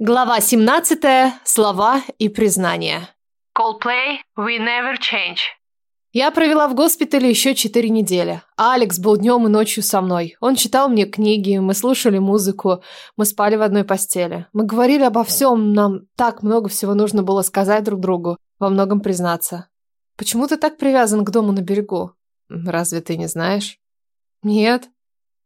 Глава 17. Слова и признания. Coldplay We Never Change. Я провела в госпитале еще четыре недели. Алекс был днем и ночью со мной. Он читал мне книги, мы слушали музыку, мы спали в одной постели. Мы говорили обо всем, нам так много всего нужно было сказать друг другу, во многом признаться. Почему ты так привязан к дому на берегу? Разве ты не знаешь? Нет.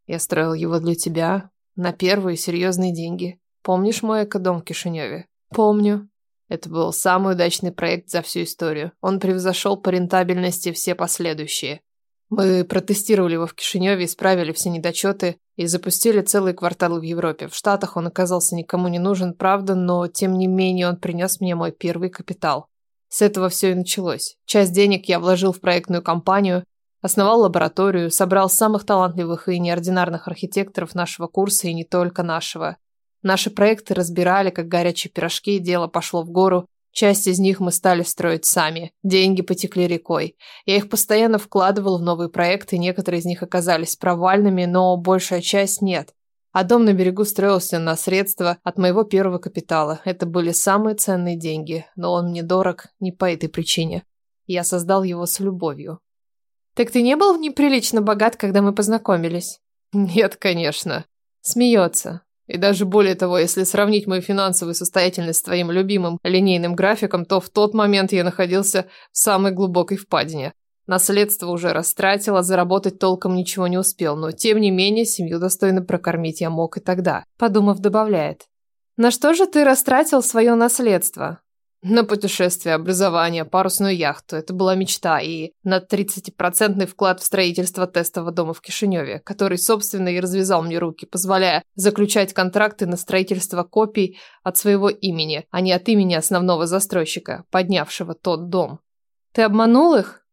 Я строил его для тебя, на первые серьезные деньги. Помнишь мой экодом в Кишиневе? Помню. Это был самый удачный проект за всю историю. Он превзошел по рентабельности все последующие. Мы протестировали его в Кишиневе, исправили все недочеты и запустили целый квартал в Европе. В Штатах он оказался никому не нужен, правда, но тем не менее он принес мне мой первый капитал. С этого все и началось. Часть денег я вложил в проектную компанию, основал лабораторию, собрал самых талантливых и неординарных архитекторов нашего курса и не только нашего. Наши проекты разбирали, как горячие пирожки, дело пошло в гору. Часть из них мы стали строить сами. Деньги потекли рекой. Я их постоянно вкладывал в новые проекты, некоторые из них оказались провальными, но большая часть нет. А дом на берегу строился на средства от моего первого капитала. Это были самые ценные деньги, но он мне дорог не по этой причине. Я создал его с любовью. «Так ты не был неприлично богат, когда мы познакомились?» «Нет, конечно». Смеется. И даже более того, если сравнить мою финансовую состоятельность с твоим любимым линейным графиком, то в тот момент я находился в самой глубокой впадине. Наследство уже растратил, а заработать толком ничего не успел, но тем не менее семью достойно прокормить я мог и тогда. Подумав, добавляет. На что же ты растратил свое наследство? На путешествие, образование, парусную яхту. Это была мечта. И на 30% вклад в строительство тестового дома в Кишиневе, который, собственно, и развязал мне руки, позволяя заключать контракты на строительство копий от своего имени, а не от имени основного застройщика, поднявшего тот дом. Ты обманул их?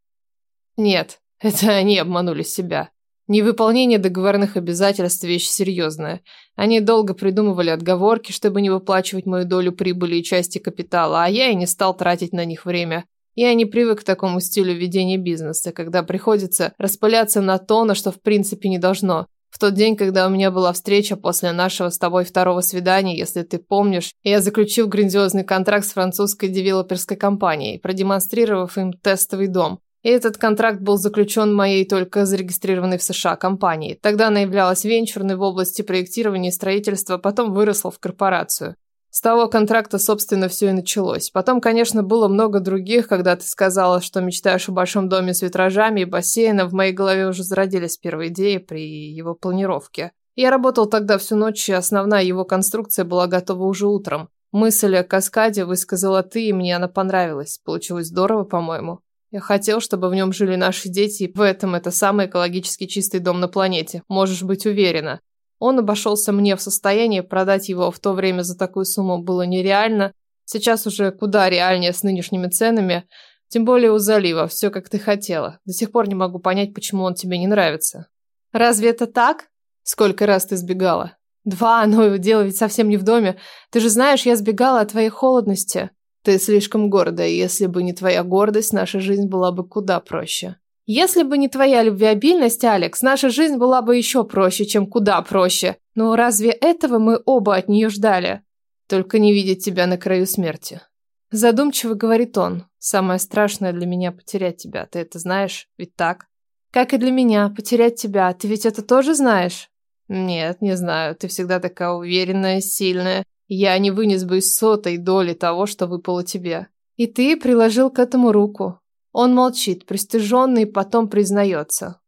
Нет, это они обманули себя. Невыполнение договорных обязательств – вещь серьезная. Они долго придумывали отговорки, чтобы не выплачивать мою долю прибыли и части капитала, а я и не стал тратить на них время. Я не привык к такому стилю ведения бизнеса, когда приходится распыляться на то, на что в принципе не должно. В тот день, когда у меня была встреча после нашего с тобой второго свидания, если ты помнишь, я заключил грандиозный контракт с французской девелоперской компанией, продемонстрировав им тестовый дом. И этот контракт был заключен моей только зарегистрированной в США компанией. Тогда она являлась венчурной в области проектирования и строительства, потом выросла в корпорацию. С того контракта, собственно, все и началось. Потом, конечно, было много других, когда ты сказала, что мечтаешь о большом доме с витражами и бассейном, в моей голове уже зародились первые идеи при его планировке. Я работал тогда всю ночь, и основная его конструкция была готова уже утром. Мысль о каскаде высказала ты, и мне она понравилась. Получилось здорово, по-моему. Я хотел, чтобы в нем жили наши дети, и в этом это самый экологически чистый дом на планете. Можешь быть уверена. Он обошелся мне в состоянии, продать его в то время за такую сумму было нереально. Сейчас уже куда реальнее с нынешними ценами. Тем более у залива, все как ты хотела. До сих пор не могу понять, почему он тебе не нравится. Разве это так? Сколько раз ты сбегала? Два, но дело ведь совсем не в доме. Ты же знаешь, я сбегала от твоей холодности. Ты слишком гордая, если бы не твоя гордость, наша жизнь была бы куда проще. Если бы не твоя любвеобильность, Алекс, наша жизнь была бы еще проще, чем куда проще. Но разве этого мы оба от нее ждали? Только не видеть тебя на краю смерти. Задумчиво говорит он. Самое страшное для меня потерять тебя. Ты это знаешь? Ведь так? Как и для меня, потерять тебя. Ты ведь это тоже знаешь? Нет, не знаю. Ты всегда такая уверенная, сильная. Я не вынес бы из сотой доли того, что выпало тебе. И ты приложил к этому руку. Он молчит, пристыженный, потом признается.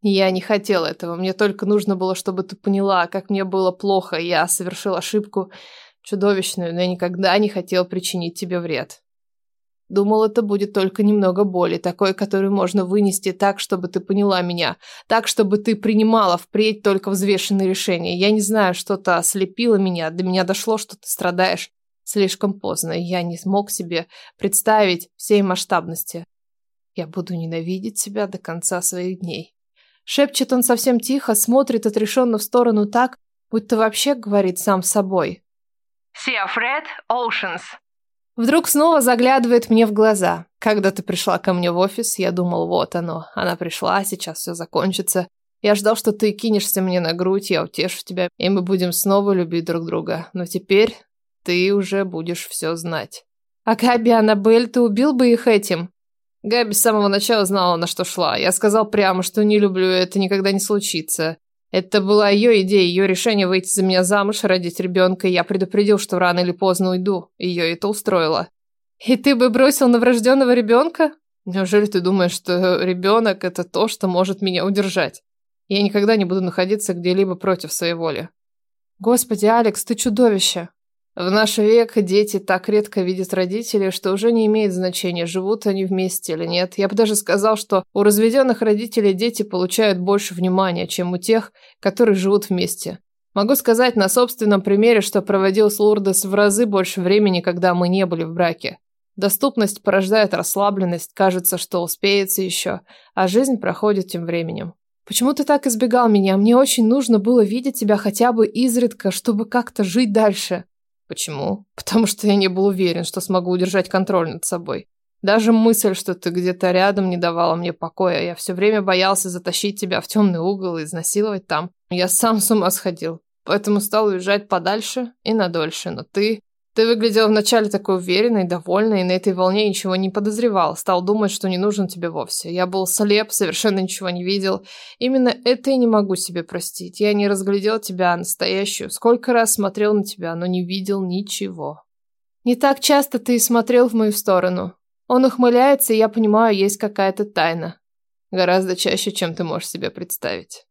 Я не хотел этого, мне только нужно было, чтобы ты поняла, как мне было плохо, я совершил ошибку чудовищную, но я никогда не хотел причинить тебе вред. Думал, это будет только немного боли, такой, которую можно вынести так, чтобы ты поняла меня, так, чтобы ты принимала впредь только взвешенные решения. Я не знаю, что-то ослепило меня, до меня дошло, что ты страдаешь слишком поздно, и я не смог себе представить всей масштабности. Я буду ненавидеть себя до конца своих дней. Шепчет он совсем тихо, смотрит отрешенно в сторону так, будто вообще говорит сам с собой. Sea of Red Oceans. Вдруг снова заглядывает мне в глаза. Когда ты пришла ко мне в офис, я думал, вот оно. Она пришла, сейчас все закончится. Я ждал, что ты кинешься мне на грудь, я утешу тебя, и мы будем снова любить друг друга. Но теперь ты уже будешь все знать. А Габи Аннабель, ты убил бы их этим? Габи с самого начала знала, на что шла. Я сказал прямо, что не люблю, это никогда не случится. Это была ее идея, ее решение выйти за меня замуж, родить ребенка, и я предупредил, что рано или поздно уйду. Ее это устроило. И ты бы бросил новорожденного ребенка? Неужели ты думаешь, что ребенок это то, что может меня удержать? Я никогда не буду находиться где-либо против своей воли. Господи, Алекс, ты чудовище. В наш век дети так редко видят родителей, что уже не имеет значения, живут они вместе или нет. Я бы даже сказал, что у разведенных родителей дети получают больше внимания, чем у тех, которые живут вместе. Могу сказать на собственном примере, что проводил с Лурдес в разы больше времени, когда мы не были в браке. Доступность порождает расслабленность, кажется, что успеется еще, а жизнь проходит тем временем. Почему ты так избегал меня? Мне очень нужно было видеть тебя хотя бы изредка, чтобы как-то жить дальше. Почему? Потому что я не был уверен, что смогу удержать контроль над собой. Даже мысль, что ты где-то рядом, не давала мне покоя. Я все время боялся затащить тебя в темный угол и изнасиловать там. Я сам с ума сходил. Поэтому стал уезжать подальше и надольше. Но ты... Ты выглядел вначале такой уверенной, довольной, и на этой волне ничего не подозревал. Стал думать, что не нужен тебе вовсе. Я был слеп, совершенно ничего не видел. Именно это и не могу себе простить. Я не разглядел тебя настоящую. Сколько раз смотрел на тебя, но не видел ничего. Не так часто ты смотрел в мою сторону. Он ухмыляется, и я понимаю, есть какая-то тайна. Гораздо чаще, чем ты можешь себе представить.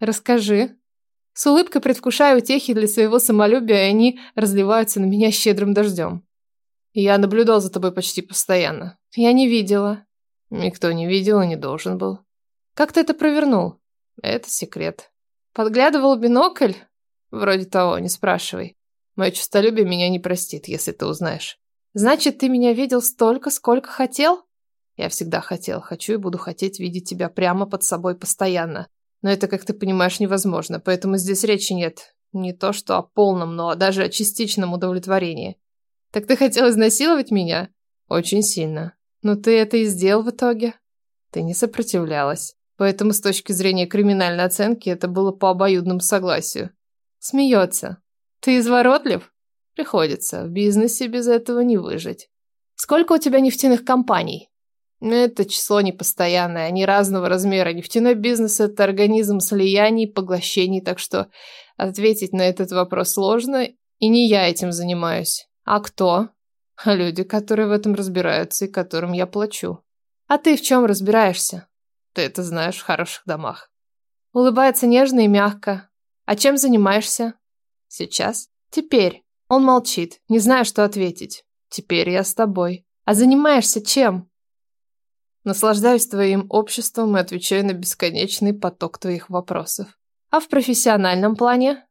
Расскажи. С улыбкой предвкушаю утехи для своего самолюбия, и они разливаются на меня щедрым дождем. Я наблюдал за тобой почти постоянно. Я не видела. Никто не видел и не должен был. Как ты это провернул? Это секрет. Подглядывал бинокль? Вроде того, не спрашивай. Мое честолюбие меня не простит, если ты узнаешь. Значит, ты меня видел столько, сколько хотел? Я всегда хотел, хочу и буду хотеть видеть тебя прямо под собой постоянно. Но это, как ты понимаешь, невозможно, поэтому здесь речи нет. Не то что о полном, но даже о частичном удовлетворении. Так ты хотел изнасиловать меня? Очень сильно. Но ты это и сделал в итоге. Ты не сопротивлялась. Поэтому с точки зрения криминальной оценки это было по обоюдному согласию. Смеется. Ты изворотлив? Приходится. В бизнесе без этого не выжить. Сколько у тебя нефтяных компаний? Это число непостоянное, они разного размера. Нефтяной бизнес – это организм слияний, поглощений, так что ответить на этот вопрос сложно, и не я этим занимаюсь. А кто? Люди, которые в этом разбираются и которым я плачу. А ты в чем разбираешься? Ты это знаешь в хороших домах. Улыбается нежно и мягко. А чем занимаешься? Сейчас? Теперь. Он молчит, не знаю, что ответить. Теперь я с тобой. А занимаешься чем? Наслаждаюсь твоим обществом и отвечаю на бесконечный поток твоих вопросов. А в профессиональном плане?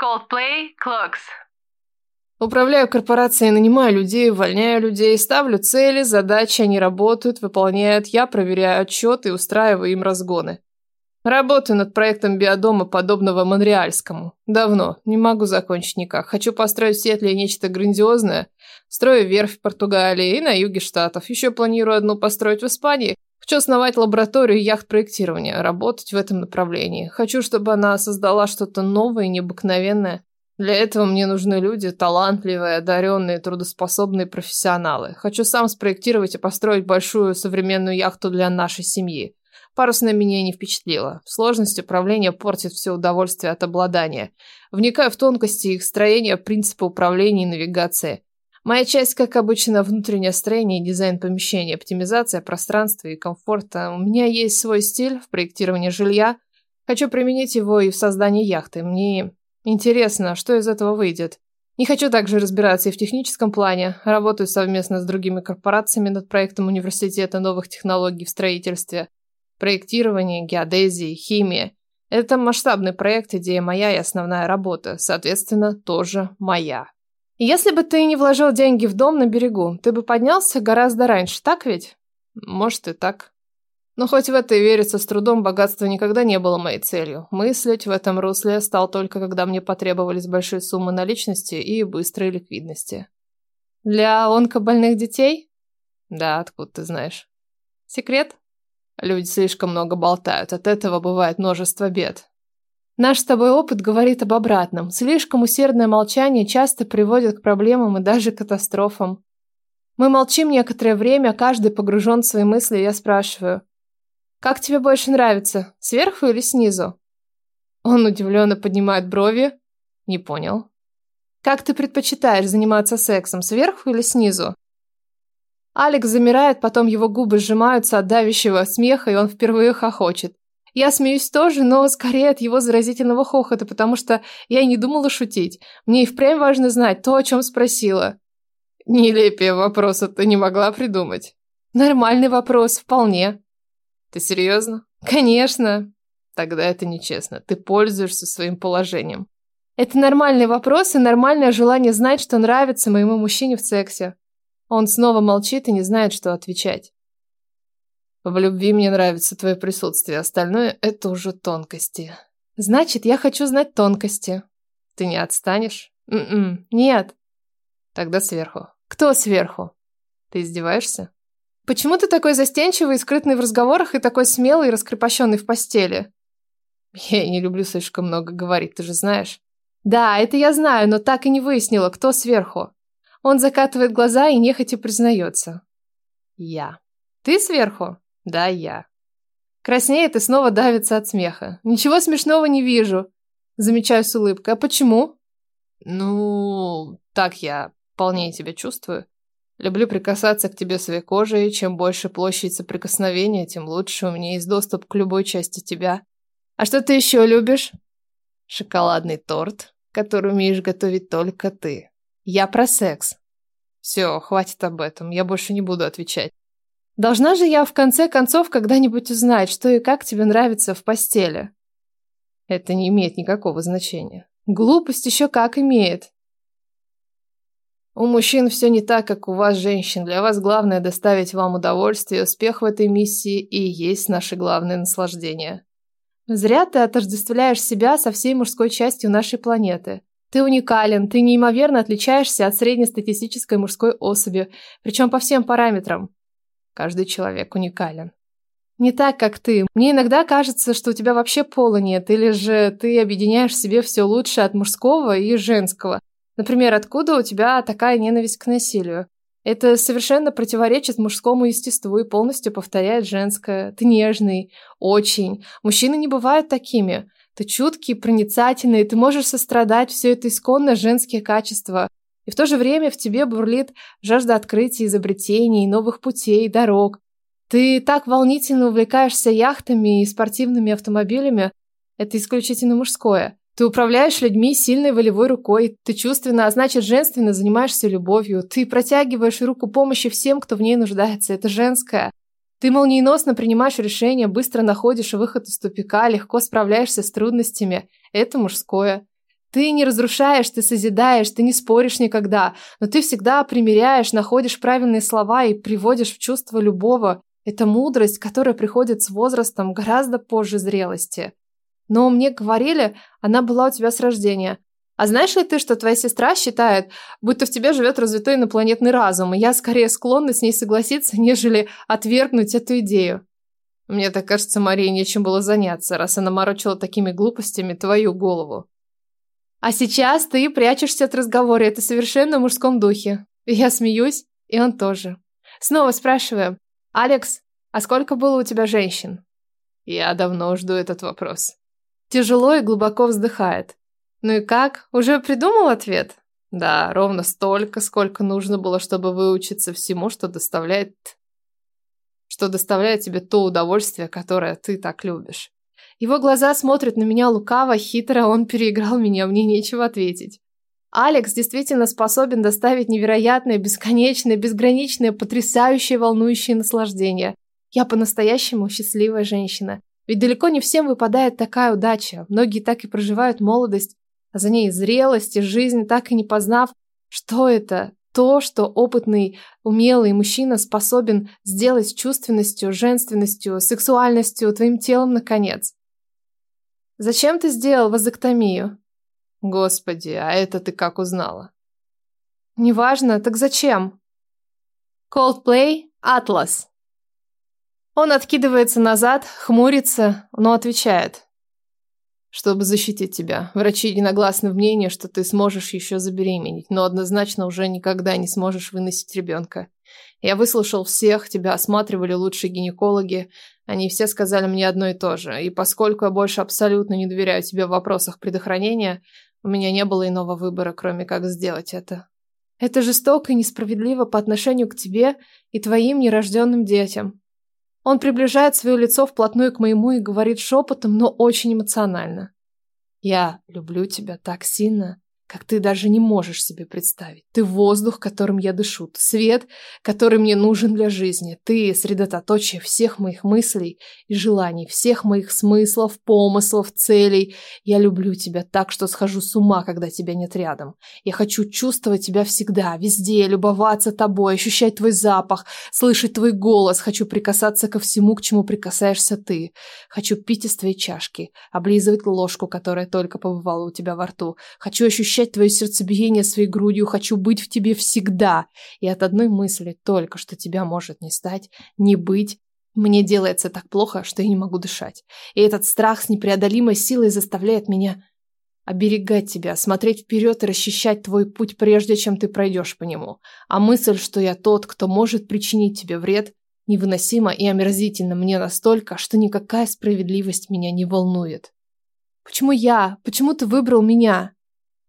Coldplay Clocks. Управляю корпорацией, нанимаю людей, увольняю людей, ставлю цели, задачи, они работают, выполняют, я проверяю отчеты и устраиваю им разгоны. Работаю над проектом биодома, подобного Монреальскому. Давно. Не могу закончить никак. Хочу построить в Сиэтле нечто грандиозное. Строю верфь в Португалии и на юге Штатов. Еще планирую одну построить в Испании. Хочу основать лабораторию яхт-проектирования, работать в этом направлении. Хочу, чтобы она создала что-то новое и необыкновенное. Для этого мне нужны люди, талантливые, одаренные, трудоспособные профессионалы. Хочу сам спроектировать и построить большую современную яхту для нашей семьи. Парусная меня не впечатлила. Сложность управления портит все удовольствие от обладания. Вникаю в тонкости их строения, принципы управления и навигации. Моя часть, как обычно, внутреннее строение дизайн помещения, оптимизация пространства и комфорта. У меня есть свой стиль в проектировании жилья. Хочу применить его и в создании яхты. Мне интересно, что из этого выйдет. Не хочу также разбираться и в техническом плане. Работаю совместно с другими корпорациями над проектом университета новых технологий в строительстве. Проектирование, геодезия, химия. Это масштабный проект, идея моя и основная работа, соответственно, тоже моя. Если бы ты не вложил деньги в дом на берегу, ты бы поднялся гораздо раньше, так ведь? Может и так. Но хоть в это и верится с трудом, богатство никогда не было моей целью. Мыслить в этом русле стал только, когда мне потребовались большие суммы наличности и быстрой ликвидности. Для онкобольных детей? Да, откуда ты знаешь? Секрет? Люди слишком много болтают, от этого бывает множество бед. Наш с тобой опыт говорит об обратном. Слишком усердное молчание часто приводит к проблемам и даже катастрофам. Мы молчим некоторое время, каждый погружен в свои мысли, я спрашиваю. «Как тебе больше нравится, сверху или снизу?» Он удивленно поднимает брови. Не понял. «Как ты предпочитаешь заниматься сексом, сверху или снизу?» Алекс замирает, потом его губы сжимаются от давящего смеха, и он впервые хохочет. Я смеюсь тоже, но скорее от его заразительного хохота, потому что я и не думала шутить. Мне и впрямь важно знать то, о чем спросила. Нелепее вопроса ты не могла придумать. Нормальный вопрос, вполне. Ты серьезно? Конечно. Тогда это нечестно. Ты пользуешься своим положением. Это нормальный вопрос и нормальное желание знать, что нравится моему мужчине в сексе. Он снова молчит и не знает, что отвечать. В любви мне нравится твое присутствие, остальное – это уже тонкости. Значит, я хочу знать тонкости. Ты не отстанешь? М-м, нет. Тогда сверху. Кто сверху? Ты издеваешься? Почему ты такой застенчивый и скрытный в разговорах и такой смелый и раскрепощенный в постели? Я не люблю слишком много говорить, ты же знаешь. Да, это я знаю, но так и не выяснила, кто сверху. Он закатывает глаза и нехотя признается. Я. Ты сверху? Да, я. Краснеет и снова давится от смеха. Ничего смешного не вижу. Замечаю с улыбкой. А почему? Ну, так я полнее тебя чувствую. Люблю прикасаться к тебе своей кожей. Чем больше площадь соприкосновения, тем лучше. У меня есть доступ к любой части тебя. А что ты еще любишь? Шоколадный торт, который умеешь готовить только ты. Я про секс. Все, хватит об этом. Я больше не буду отвечать. Должна же я в конце концов когда-нибудь узнать, что и как тебе нравится в постели. Это не имеет никакого значения. Глупость еще как имеет. У мужчин все не так, как у вас, женщин. Для вас главное доставить вам удовольствие, успех в этой миссии и есть наше главное наслаждение. Зря ты отождествляешь себя со всей мужской частью нашей планеты. Ты уникален, ты неимоверно отличаешься от среднестатистической мужской особи, причем по всем параметрам. Каждый человек уникален. Не так, как ты. Мне иногда кажется, что у тебя вообще пола нет, или же ты объединяешь в себе все лучшее от мужского и женского. Например, откуда у тебя такая ненависть к насилию? Это совершенно противоречит мужскому естеству и полностью повторяет женское. Ты нежный, очень. Мужчины не бывают такими. Ты чуткий, проницательный, ты можешь сострадать, все это исконно женские качества. И в то же время в тебе бурлит жажда открытия, изобретений, новых путей, дорог. Ты так волнительно увлекаешься яхтами и спортивными автомобилями. Это исключительно мужское. Ты управляешь людьми сильной волевой рукой. Ты чувственно, а значит женственно занимаешься любовью. Ты протягиваешь руку помощи всем, кто в ней нуждается. Это женское. Ты молниеносно принимаешь решения, быстро находишь выход из тупика, легко справляешься с трудностями. Это мужское. Ты не разрушаешь, ты созидаешь, ты не споришь никогда, но ты всегда примеряешь, находишь правильные слова и приводишь в чувство любого. Это мудрость, которая приходит с возрастом гораздо позже зрелости. Но мне говорили, она была у тебя с рождения. А знаешь ли ты, что твоя сестра считает, будто в тебе живет развитой инопланетный разум, и я скорее склонна с ней согласиться, нежели отвергнуть эту идею? Мне так кажется, Марии нечем было заняться, раз она морочила такими глупостями твою голову. А сейчас ты прячешься от разговора, это совершенно в мужском духе. Я смеюсь, и он тоже. Снова спрашиваю. «Алекс, а сколько было у тебя женщин?» Я давно жду этот вопрос. Тяжело и глубоко вздыхает. Ну и как? Уже придумал ответ? Да, ровно столько, сколько нужно было, чтобы выучиться всему, что доставляет... Что доставляет тебе то удовольствие, которое ты так любишь. Его глаза смотрят на меня лукаво, хитро, он переиграл меня, мне нечего ответить. Алекс действительно способен доставить невероятное, бесконечное, безграничное, потрясающее, волнующее наслаждение. Я по-настоящему счастливая женщина. Ведь далеко не всем выпадает такая удача. Многие так и проживают молодость, а за ней зрелость и жизнь, так и не познав, что это, то, что опытный, умелый мужчина способен сделать с чувственностью, женственностью, сексуальностью, твоим телом, наконец. Зачем ты сделал вазоктомию? Господи, а это ты как узнала? Неважно, так зачем? Coldplay Atlas. Он откидывается назад, хмурится, но отвечает. Чтобы защитить тебя. Врачи единогласны в мнении, что ты сможешь еще забеременеть, но однозначно уже никогда не сможешь выносить ребенка. Я выслушал всех, тебя осматривали лучшие гинекологи, они все сказали мне одно и то же, и поскольку я больше абсолютно не доверяю тебе в вопросах предохранения, у меня не было иного выбора, кроме как сделать это. Это жестоко и несправедливо по отношению к тебе и твоим нерожденным детям. Он приближает свое лицо вплотную к моему и говорит шепотом, но очень эмоционально. «Я люблю тебя так сильно, как ты даже не можешь себе представить. Ты воздух, которым я дышу, ты свет, который мне нужен для жизни. Ты средоточие всех моих мыслей и желаний, всех моих смыслов, помыслов, целей. Я люблю тебя так, что схожу с ума, когда тебя нет рядом. Я хочу чувствовать тебя всегда, везде, любоваться тобой, ощущать твой запах, слышать твой голос. Хочу прикасаться ко всему, к чему прикасаешься ты. Хочу пить из твоей чашки, облизывать ложку, которая только побывала у тебя во рту. Хочу ощущать ощущать твое сердцебиение своей грудью, хочу быть в тебе всегда. И от одной мысли только, что тебя может не стать, не быть, мне делается так плохо, что я не могу дышать. И этот страх с непреодолимой силой заставляет меня оберегать тебя, смотреть вперед и расчищать твой путь, прежде чем ты пройдешь по нему. А мысль, что я тот, кто может причинить тебе вред, невыносима и омерзительна мне настолько, что никакая справедливость меня не волнует. Почему я? Почему ты выбрал меня?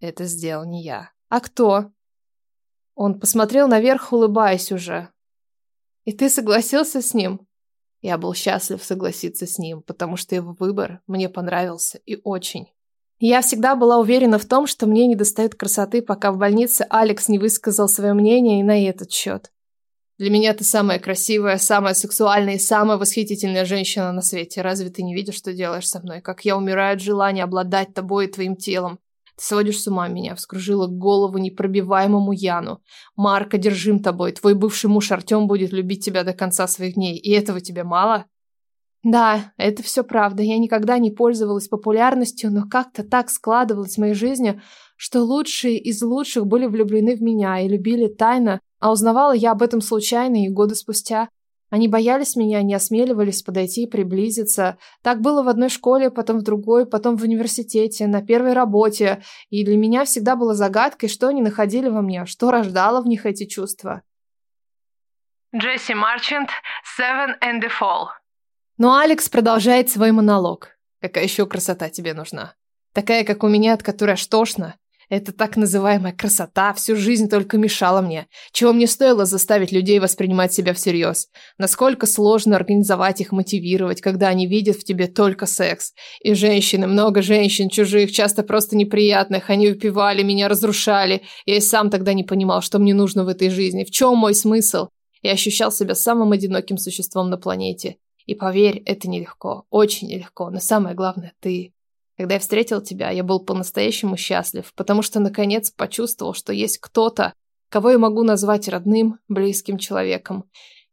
Это сделал не я. А кто? Он посмотрел наверх, улыбаясь уже. И ты согласился с ним? Я был счастлив согласиться с ним, потому что его выбор мне понравился и очень. Я всегда была уверена в том, что мне недостает красоты, пока в больнице Алекс не высказал свое мнение и на этот счет. Для меня ты самая красивая, самая сексуальная и самая восхитительная женщина на свете. Разве ты не видишь, что делаешь со мной? Как я умираю от желания обладать тобой и твоим телом. Ты сводишь с ума меня, вскружила голову непробиваемому Яну. Марк, одержим тобой, твой бывший муж Артем будет любить тебя до конца своих дней, и этого тебе мало? Да, это все правда. Я никогда не пользовалась популярностью, но как-то так складывалось в моей жизни, что лучшие из лучших были влюблены в меня и любили тайно, а узнавала я об этом случайно и годы спустя. Они боялись меня, не осмеливались подойти и приблизиться. Так было в одной школе, потом в другой, потом в университете, на первой работе. И для меня всегда было загадкой, что они находили во мне, что рождало в них эти чувства. Джесси Марчант, Seven and the Fall. Но Алекс продолжает свой монолог. Какая еще красота тебе нужна? Такая, как у меня, от которой аж тошно. Эта так называемая красота всю жизнь только мешала мне, чего мне стоило заставить людей воспринимать себя всерьез. Насколько сложно организовать их, мотивировать, когда они видят в тебе только секс. И женщины, много женщин чужих, часто просто неприятных, они выпивали, меня разрушали. Я и сам тогда не понимал, что мне нужно в этой жизни, в чем мой смысл. Я ощущал себя самым одиноким существом на планете. И поверь, это нелегко, очень нелегко, но самое главное – ты. Когда я встретил тебя, я был по-настоящему счастлив, потому что наконец почувствовал, что есть кто-то, кого я могу назвать родным, близким человеком.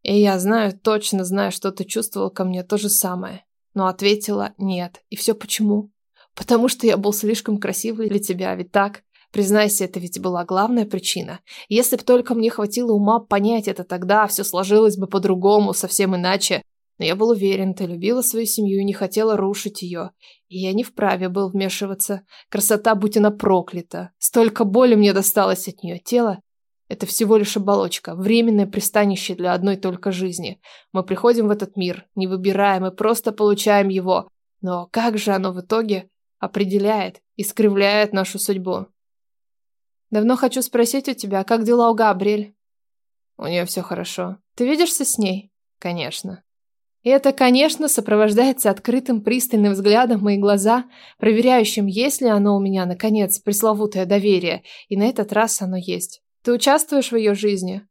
И я знаю, точно знаю, что ты чувствовал ко мне то же самое. Но ответила нет. И все почему? Потому что я был слишком красивый для тебя, ведь так? Признайся, это ведь была главная причина. Если бы только мне хватило ума понять это тогда, все сложилось бы по-другому, совсем иначе. Но я был уверен, ты любила свою семью и не хотела рушить ее. И я не вправе был вмешиваться. Красота, будь она проклята. Столько боли мне досталось от нее. Тело – это всего лишь оболочка, временное пристанище для одной только жизни. Мы приходим в этот мир, не выбираем и просто получаем его. Но как же оно в итоге определяет, искривляет нашу судьбу? Давно хочу спросить у тебя, как дела у Габриэль? У нее все хорошо. Ты видишься с ней? Конечно. Это, конечно, сопровождается открытым пристальным взглядом в мои глаза, проверяющим, есть ли оно у меня, наконец, пресловутое доверие. И на этот раз оно есть. Ты участвуешь в ее жизни?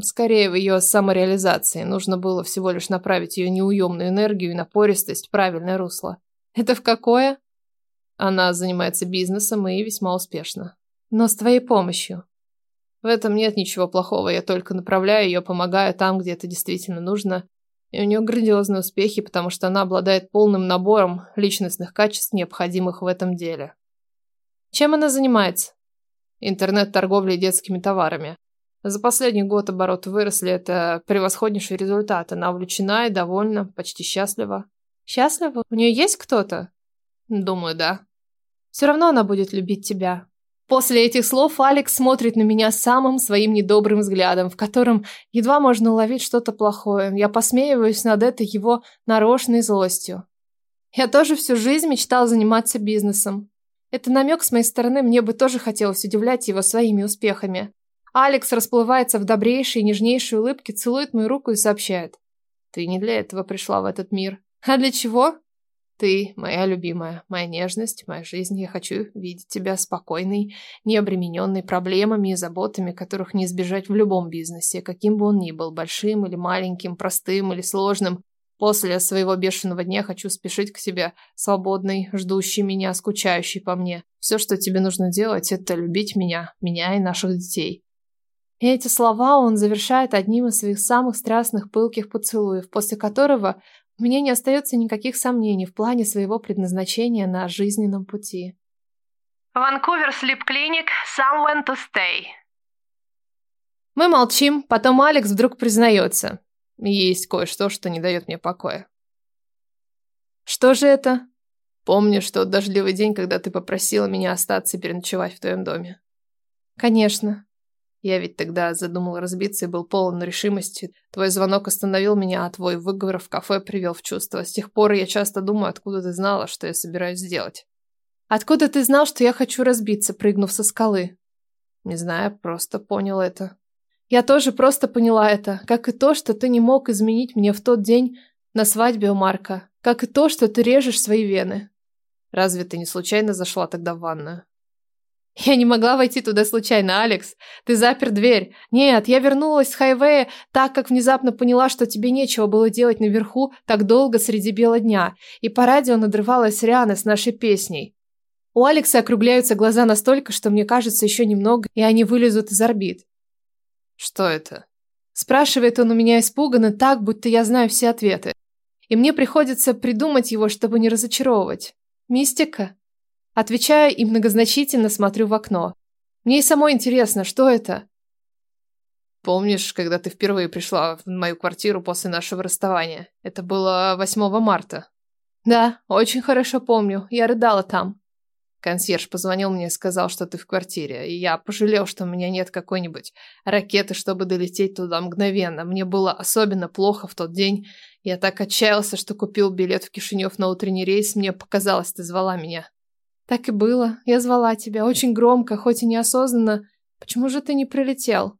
Скорее, в ее самореализации. Нужно было всего лишь направить ее неуемную энергию и напористость в правильное русло. Это в какое? Она занимается бизнесом и весьма успешно. Но с твоей помощью. В этом нет ничего плохого, я только направляю ее, помогаю там, где это действительно нужно, и у нее грандиозные успехи, потому что она обладает полным набором личностных качеств, необходимых в этом деле. Чем она занимается? Интернет-торговлей детскими товарами. За последний год обороты выросли, это превосходнейший результат. Она увлечена и довольна, почти счастлива. Счастлива? У нее есть кто-то? Думаю, да. Все равно она будет любить тебя. После этих слов Алекс смотрит на меня самым своим недобрым взглядом, в котором едва можно уловить что-то плохое. Я посмеиваюсь над этой его нарочной злостью. Я тоже всю жизнь мечтал заниматься бизнесом. Это намек с моей стороны, мне бы тоже хотелось удивлять его своими успехами. Алекс расплывается в добрейшей и нежнейшей улыбке, целует мою руку и сообщает. Ты не для этого пришла в этот мир. А для чего? Ты моя любимая, моя нежность, моя жизнь. Я хочу видеть тебя спокойной, не обремененной проблемами и заботами, которых не избежать в любом бизнесе, каким бы он ни был, большим или маленьким, простым или сложным. После своего бешеного дня хочу спешить к себе, свободной, ждущей меня, скучающей по мне. Все, что тебе нужно делать, это любить меня, меня и наших детей. И эти слова он завершает одним из своих самых страстных пылких поцелуев, после которого у меня не остается никаких сомнений в плане своего предназначения на жизненном пути. Ванкувер Sleep Clinic, somewhere to stay. Мы молчим, потом Алекс вдруг признается. Есть кое-что, что не дает мне покоя. Что же это? Помнишь тот дождливый день, когда ты попросила меня остаться переночевать в твоем доме? Конечно. Я ведь тогда задумал разбиться и был полон решимости. Твой звонок остановил меня, а твой выговор в кафе привел в чувство. С тех пор я часто думаю, откуда ты знала, что я собираюсь сделать. Откуда ты знал, что я хочу разбиться, прыгнув со скалы? Не знаю, просто понял это. Я тоже просто поняла это, как и то, что ты не мог изменить мне в тот день на свадьбе у Марка, как и то, что ты режешь свои вены. Разве ты не случайно зашла тогда в ванную? Я не могла войти туда случайно, Алекс. Ты запер дверь. Нет, я вернулась с хайвея, так как внезапно поняла, что тебе нечего было делать наверху так долго среди бела дня. И по радио надрывалась Риана с нашей песней. У Алекса округляются глаза настолько, что мне кажется еще немного, и они вылезут из орбит. Что это? Спрашивает он у меня испуганно, так, будто я знаю все ответы. И мне приходится придумать его, чтобы не разочаровывать. Мистика? Отвечаю и многозначительно смотрю в окно. Мне и самой интересно, что это? Помнишь, когда ты впервые пришла в мою квартиру после нашего расставания? Это было 8 марта. Да, очень хорошо помню. Я рыдала там. Консьерж позвонил мне и сказал, что ты в квартире, и я пожалел, что у меня нет какой-нибудь ракеты, чтобы долететь туда мгновенно. Мне было особенно плохо в тот день. Я так отчаялся, что купил билет в Кишинев на утренний рейс. Мне показалось, ты звала меня. Так и было. Я звала тебя очень громко, хоть и неосознанно. Почему же ты не прилетел?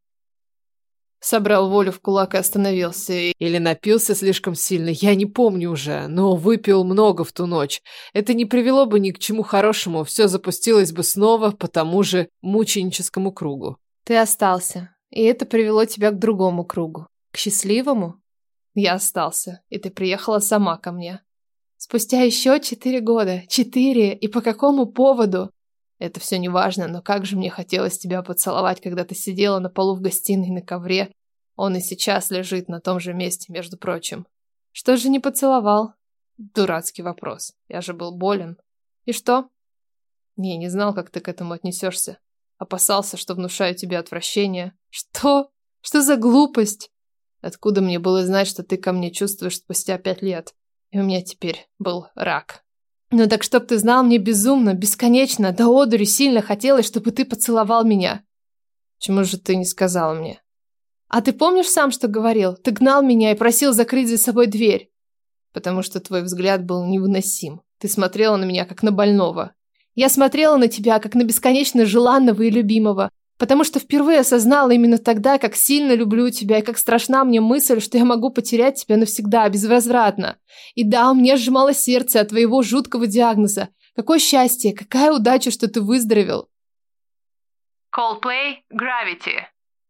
Собрал волю в кулак и остановился. Или напился слишком сильно, я не помню уже, но выпил много в ту ночь. Это не привело бы ни к чему хорошему, все запустилось бы снова по тому же мученическому кругу. Ты остался, и это привело тебя к другому кругу. К счастливому? Я остался, и ты приехала сама ко мне. Спустя еще четыре года. Четыре. И по какому поводу? Это все не важно, но как же мне хотелось тебя поцеловать, когда ты сидела на полу в гостиной на ковре. Он и сейчас лежит на том же месте, между прочим. Что же не поцеловал? Дурацкий вопрос. Я же был болен. И что? Не, не знал, как ты к этому отнесешься. Опасался, что внушаю тебе отвращение. Что? Что за глупость? Откуда мне было знать, что ты ко мне чувствуешь спустя пять лет? И у меня теперь был рак. Ну так чтоб ты знал, мне безумно, бесконечно, до одури сильно хотелось, чтобы ты поцеловал меня. Почему же ты не сказала мне? А ты помнишь сам, что говорил? Ты гнал меня и просил закрыть за собой дверь. Потому что твой взгляд был невыносим. Ты смотрела на меня, как на больного. Я смотрела на тебя, как на бесконечно желанного и любимого, Потому что впервые осознала именно тогда, как сильно люблю тебя и как страшна мне мысль, что я могу потерять тебя навсегда, безвозвратно. И да, мне сжимало сердце от твоего жуткого диагноза. Какое счастье, какая удача, что ты выздоровел. Coldplay Gravity.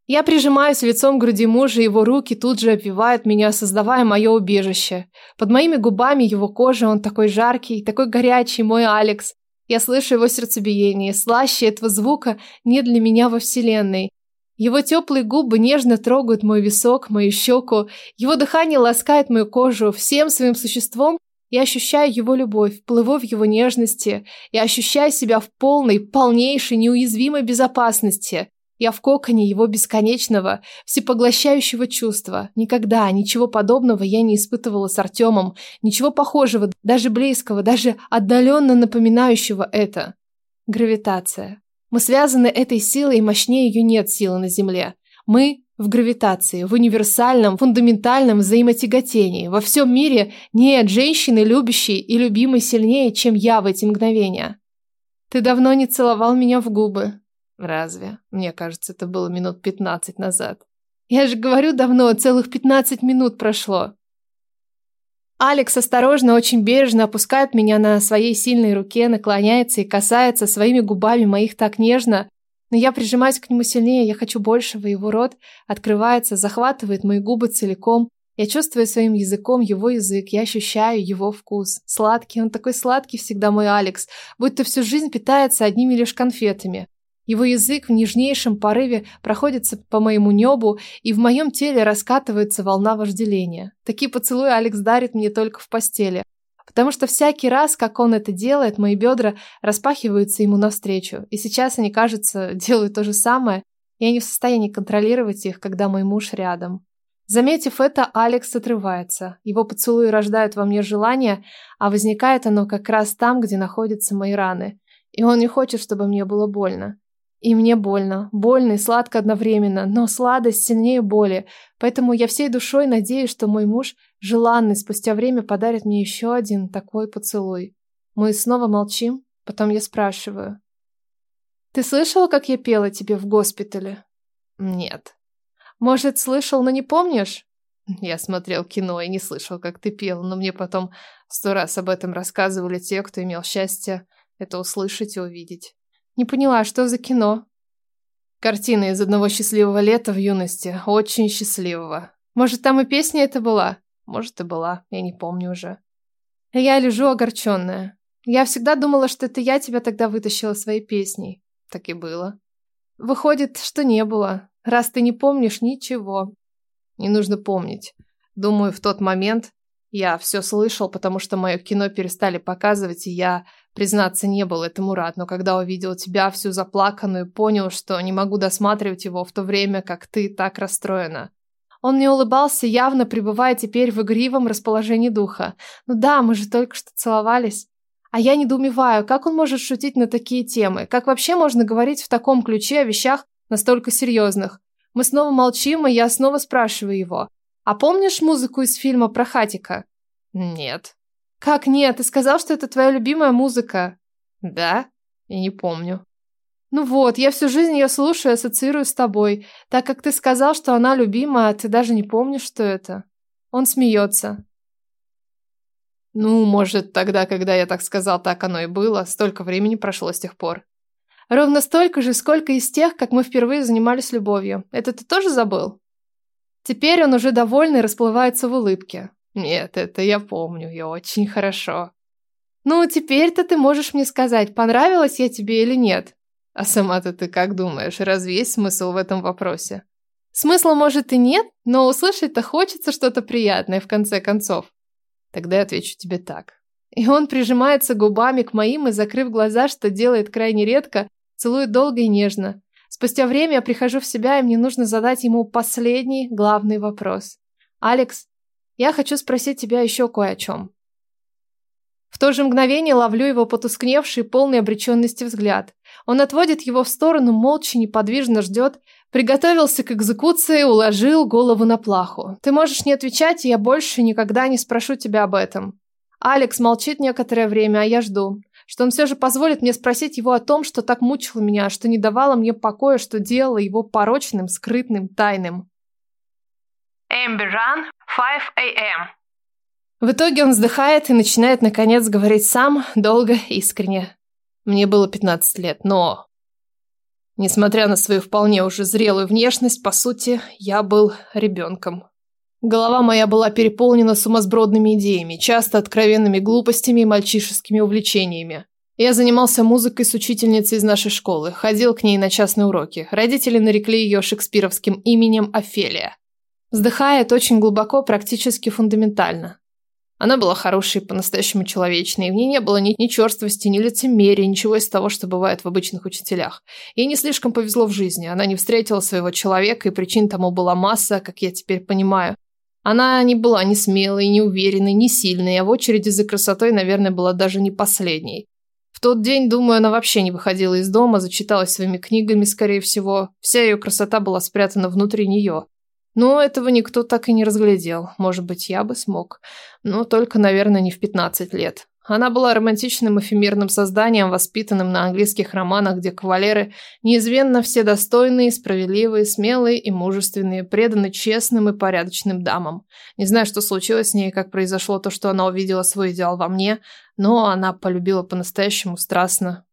Я прижимаюсь лицом к груди мужа, его руки тут же обвивают меня, создавая мое убежище. Под моими губами его кожа, он такой жаркий, такой горячий, мой Алекс. Я слышу его сердцебиение, слаще этого звука нет для меня во вселенной. Его теплые губы нежно трогают мой висок, мою щеку, его дыхание ласкает мою кожу всем своим существом, я ощущаю его любовь, плыву в его нежности, я ощущаю себя в полной, полнейшей, неуязвимой безопасности. Я в коконе его бесконечного, всепоглощающего чувства. Никогда ничего подобного я не испытывала с Артемом, ничего похожего, даже близкого, даже отдаленно напоминающего это. Гравитация. Мы связаны этой силой, и мощнее ее нет силы на Земле. Мы в гравитации, в универсальном, фундаментальном взаимотяготении. Во всем мире нет женщины, любящей и любимой сильнее, чем я в эти мгновения. Ты давно не целовал меня в губы. Разве? Мне кажется, это было минут пятнадцать назад. Я же говорю давно, целых пятнадцать минут прошло. Алекс осторожно, очень бережно опускает меня на своей сильной руке, наклоняется и касается своими губами моих так нежно, но я прижимаюсь к нему сильнее, я хочу большего, его рот открывается, захватывает мои губы целиком. Я чувствую своим языком его язык, я ощущаю его вкус. Сладкий, он такой сладкий всегда мой Алекс, будто всю жизнь питается одними лишь конфетами. Его язык в нежнейшем порыве проходится по моему небу, и в моем теле раскатывается волна вожделения. Такие поцелуи Алекс дарит мне только в постели. Потому что всякий раз, как он это делает, мои бедра распахиваются ему навстречу. И сейчас они, кажется, делают то же самое. Я не в состоянии контролировать их, когда мой муж рядом. Заметив это, Алекс отрывается. Его поцелуи рождают во мне желание, а возникает оно как раз там, где находятся мои раны. И он не хочет, чтобы мне было больно. И мне больно. Больно и сладко одновременно, но сладость сильнее боли. Поэтому я всей душой надеюсь, что мой муж, желанный, спустя время подарит мне еще один такой поцелуй. Мы снова молчим, потом я спрашиваю. «Ты слышала, как я пела тебе в госпитале?» «Нет». «Может, слышал, но не помнишь?» Я смотрел кино и не слышал, как ты пел, но мне потом сто раз об этом рассказывали те, кто имел счастье это услышать и увидеть. Не поняла, что за кино? Картина из одного счастливого лета в юности. Очень счастливого. Может, там и песня это была? Может, и была. Я не помню уже. Я лежу огорченная. Я всегда думала, что это я тебя тогда вытащила своей песней. Так и было. Выходит, что не было. Раз ты не помнишь ничего. Не нужно помнить. Думаю, в тот момент я все слышал, потому что мое кино перестали показывать, и я Признаться, не был этому рад, но когда увидел тебя всю заплаканную, понял, что не могу досматривать его в то время, как ты так расстроена. Он не улыбался, явно пребывая теперь в игривом расположении духа. Ну да, мы же только что целовались. А я недоумеваю, как он может шутить на такие темы? Как вообще можно говорить в таком ключе о вещах настолько серьезных? Мы снова молчим, и я снова спрашиваю его. А помнишь музыку из фильма про Хатика? Нет. «Как нет? Ты сказал, что это твоя любимая музыка». «Да? Я не помню». «Ну вот, я всю жизнь ее слушаю и ассоциирую с тобой. Так как ты сказал, что она любимая, ты даже не помнишь, что это». Он смеется. «Ну, может, тогда, когда я так сказал, так оно и было. Столько времени прошло с тех пор». «Ровно столько же, сколько из тех, как мы впервые занимались любовью. Это ты тоже забыл?» Теперь он уже довольный расплывается в улыбке. Нет, это я помню, я очень хорошо. Ну, теперь-то ты можешь мне сказать, понравилась я тебе или нет. А сама-то ты как думаешь, разве есть смысл в этом вопросе? Смысла, может, и нет, но услышать-то хочется что-то приятное в конце концов. Тогда я отвечу тебе так. И он прижимается губами к моим и, закрыв глаза, что делает крайне редко, целует долго и нежно. Спустя время я прихожу в себя, и мне нужно задать ему последний, главный вопрос. «Алекс, я хочу спросить тебя еще кое о чем. В то же мгновение ловлю его потускневший, полный обреченности взгляд. Он отводит его в сторону, молча, неподвижно ждет. Приготовился к экзекуции, уложил голову на плаху. Ты можешь не отвечать, и я больше никогда не спрошу тебя об этом. Алекс молчит некоторое время, а я жду. Что он все же позволит мне спросить его о том, что так мучило меня, что не давало мне покоя, что делало его порочным, скрытным, тайным. Amber Run, 5 a.m. В итоге он вздыхает и начинает наконец говорить сам, долго, искренне. Мне было 15 лет, но... Несмотря на свою вполне уже зрелую внешность, по сути, я был ребенком. Голова моя была переполнена сумасбродными идеями, часто откровенными глупостями и мальчишескими увлечениями. Я занимался музыкой с учительницей из нашей школы, ходил к ней на частные уроки. Родители нарекли ее шекспировским именем Офелия. Вздыхает очень глубоко, практически фундаментально. Она была хорошей, по-настоящему человечной, и в ней не было ни, ни черствости, ни лицемерия, ничего из того, что бывает в обычных учителях. Ей не слишком повезло в жизни, она не встретила своего человека, и причин тому была масса, как я теперь понимаю. Она не была ни смелой, ни уверенной, ни сильной, а в очереди за красотой, наверное, была даже не последней. В тот день, думаю, она вообще не выходила из дома, зачиталась своими книгами, скорее всего. Вся ее красота была спрятана внутри нее. Но этого никто так и не разглядел. Может быть, я бы смог. Но только, наверное, не в 15 лет. Она была романтичным эфемерным созданием, воспитанным на английских романах, где кавалеры неизменно все достойные, справедливые, смелые и мужественные, преданы честным и порядочным дамам. Не знаю, что случилось с ней, как произошло то, что она увидела свой идеал во мне, но она полюбила по-настоящему страстно.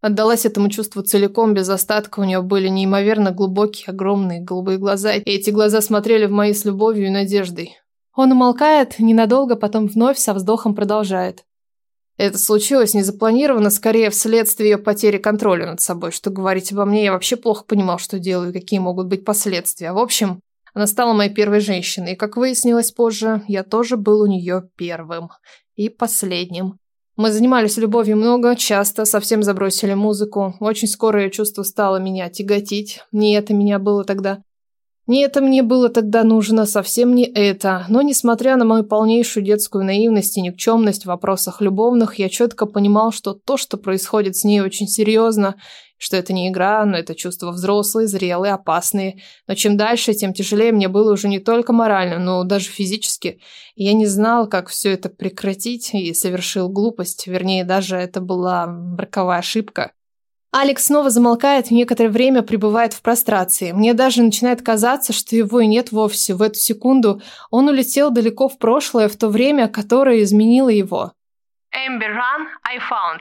Отдалась этому чувству целиком, без остатка. У нее были неимоверно глубокие, огромные голубые глаза, и эти глаза смотрели в мои с любовью и надеждой. Он умолкает ненадолго, потом вновь со вздохом продолжает. Это случилось незапланированно, скорее вследствие ее потери контроля над собой. Что говорить обо мне, я вообще плохо понимал, что делаю, какие могут быть последствия. В общем, она стала моей первой женщиной, и, как выяснилось позже, я тоже был у нее первым. И последним. Мы занимались любовью много, часто, совсем забросили музыку. Очень скоро ее чувство стало меня тяготить. Не это меня было тогда. Не это мне было тогда нужно, совсем не это. Но, несмотря на мою полнейшую детскую наивность и никчемность в вопросах любовных, я четко понимал, что то, что происходит с ней, очень серьезно, что это не игра, но это чувства взрослые, зрелые, опасные. Но чем дальше, тем тяжелее мне было уже не только морально, но даже физически. Я не знал, как все это прекратить, и совершил глупость. Вернее, даже это была роковая ошибка. Алекс снова замолкает и некоторое время пребывает в прострации. Мне даже начинает казаться, что его и нет вовсе. В эту секунду он улетел далеко в прошлое, в то время, которое изменило его. Amber Run I found.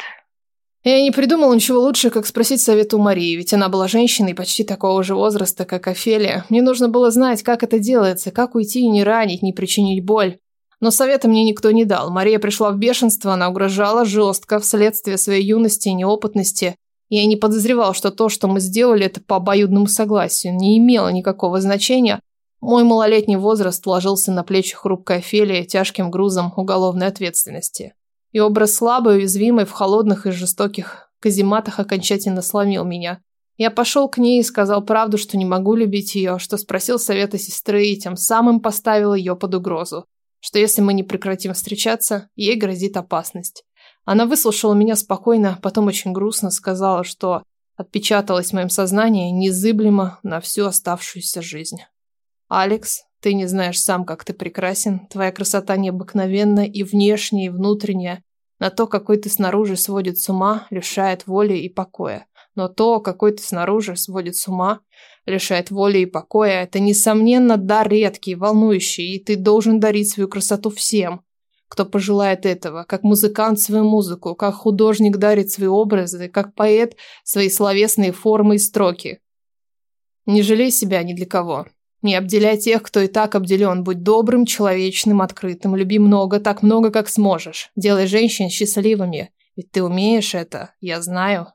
Я не придумал ничего лучше, как спросить совета у Марии, ведь она была женщиной почти такого же возраста, как Офелия. Мне нужно было знать, как это делается, как уйти и не ранить, не причинить боль. Но совета мне никто не дал. Мария пришла в бешенство, она угрожала жестко, вследствие своей юности и неопытности. Я не подозревал, что то, что мы сделали, это по обоюдному согласию, не имело никакого значения. Мой малолетний возраст ложился на плечи хрупкой Офелии тяжким грузом уголовной ответственности. И образ слабой, уязвимой в холодных и жестоких казематах окончательно сломил меня. Я пошел к ней и сказал правду, что не могу любить ее, что спросил совета сестры и тем самым поставил ее под угрозу. Что если мы не прекратим встречаться, ей грозит опасность. Она выслушала меня спокойно, потом очень грустно сказала, что отпечаталось в моем сознании незыблемо на всю оставшуюся жизнь. «Алекс, ты не знаешь сам, как ты прекрасен. Твоя красота необыкновенна и внешняя, и внутренняя. На то, какой ты снаружи сводит с ума, лишает воли и покоя. Но то, какой ты снаружи сводит с ума, лишает воли и покоя, это, несомненно, дар редкий, волнующий, и ты должен дарить свою красоту всем, кто пожелает этого, как музыкант свою музыку, как художник дарит свои образы, как поэт свои словесные формы и строки. Не жалей себя ни для кого. Не обделяй тех, кто и так обделен. Будь добрым, человечным, открытым. Люби много, так много, как сможешь. Делай женщин счастливыми. Ведь ты умеешь это, я знаю.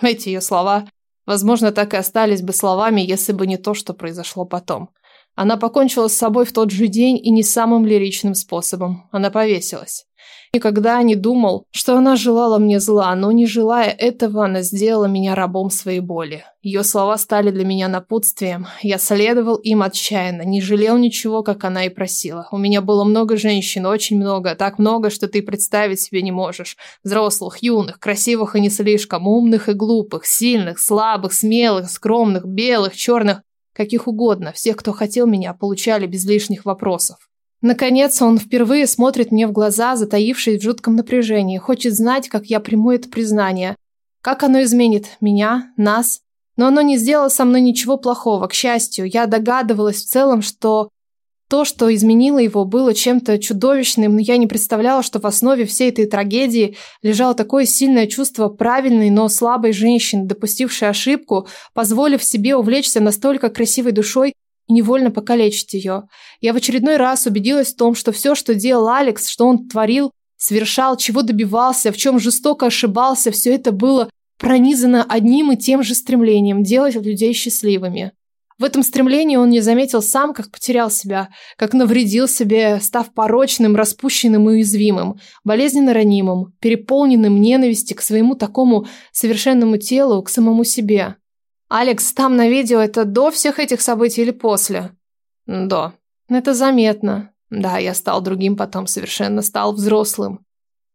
Эти ее слова, возможно, так и остались бы словами, если бы не то, что произошло потом. Она покончила с собой в тот же день и не самым лиричным способом. Она повесилась. Никогда не думал, что она желала мне зла, но не желая этого, она сделала меня рабом своей боли. Ее слова стали для меня напутствием. Я следовал им отчаянно, не жалел ничего, как она и просила. У меня было много женщин, очень много, так много, что ты представить себе не можешь. Взрослых, юных, красивых и не слишком, умных и глупых, сильных, слабых, смелых, скромных, белых, черных. Каких угодно, всех, кто хотел меня, получали без лишних вопросов. Наконец, он впервые смотрит мне в глаза, затаившись в жутком напряжении, хочет знать, как я приму это признание. Как оно изменит меня, нас. Но оно не сделало со мной ничего плохого, к счастью. Я догадывалась в целом, что то, что изменило его, было чем-то чудовищным, но я не представляла, что в основе всей этой трагедии лежало такое сильное чувство правильной, но слабой женщины, допустившей ошибку, позволив себе увлечься настолько красивой душой и невольно покалечить ее. Я в очередной раз убедилась в том, что все, что делал Алекс, что он творил, совершал, чего добивался, в чем жестоко ошибался, все это было пронизано одним и тем же стремлением делать людей счастливыми. В этом стремлении он не заметил сам, как потерял себя, как навредил себе, став порочным, распущенным и уязвимым, болезненно ранимым, переполненным ненависти к своему такому совершенному телу, к самому себе. Алекс, там на видео это до всех этих событий или после? До. Это заметно. Да, я стал другим потом, совершенно стал взрослым.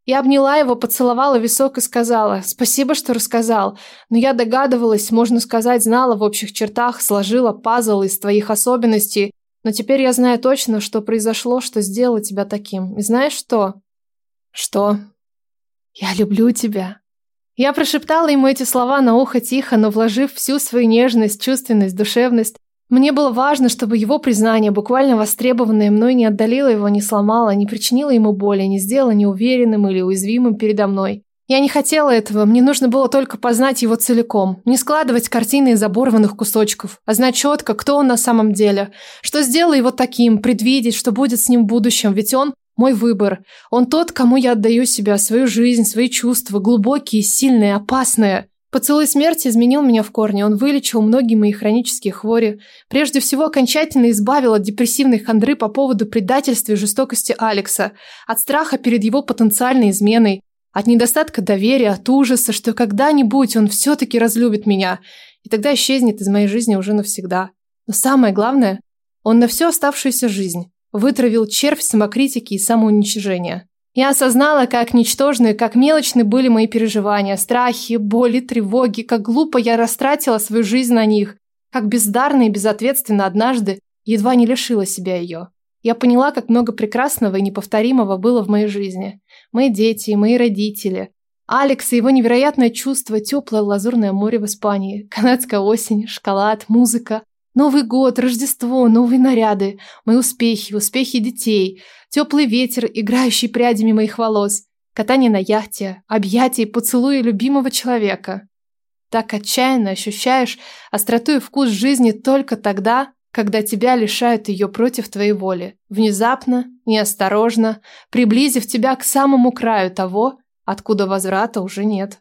Я обняла его, поцеловала висок и сказала «Спасибо, что рассказал, но я догадывалась, можно сказать, знала в общих чертах, сложила пазл из твоих особенностей, но теперь я знаю точно, что произошло, что сделало тебя таким. И знаешь что?» «Что?» «Я люблю тебя». Я прошептала ему эти слова на ухо тихо, но вложив всю свою нежность, чувственность, душевность, мне было важно, чтобы его признание, буквально востребованное мной, не отдалило его, не сломало, не причинило ему боли, не сделало неуверенным или уязвимым передо мной. Я не хотела этого, мне нужно было только познать его целиком, не складывать картины из оборванных кусочков, а знать четко, кто он на самом деле, что сделало его таким, предвидеть, что будет с ним в будущем, ведь он мой выбор. Он тот, кому я отдаю себя, свою жизнь, свои чувства, глубокие, сильные, опасные. Поцелуй смерти изменил меня в корне, он вылечил многие мои хронические хвори. Прежде всего, окончательно избавил от депрессивной хандры по поводу предательства и жестокости Алекса, от страха перед его потенциальной изменой, от недостатка доверия, от ужаса, что когда-нибудь он все-таки разлюбит меня, и тогда исчезнет из моей жизни уже навсегда. Но самое главное, он на всю оставшуюся жизнь вытравил червь самокритики и самоуничижения. Я осознала, как ничтожны, как мелочны были мои переживания, страхи, боли, тревоги, как глупо я растратила свою жизнь на них, как бездарно и безответственно однажды едва не лишила себя ее. Я поняла, как много прекрасного и неповторимого было в моей жизни. Мои дети, мои родители. Алекс и его невероятное чувство, теплое лазурное море в Испании, канадская осень, шоколад, музыка, Новый год, Рождество, новые наряды, мои успехи, успехи детей, теплый ветер, играющий прядями моих волос, катание на яхте, объятия и поцелуи любимого человека. Так отчаянно ощущаешь остроту и вкус жизни только тогда, когда тебя лишают ее против твоей воли, внезапно, неосторожно, приблизив тебя к самому краю того, откуда возврата уже нет.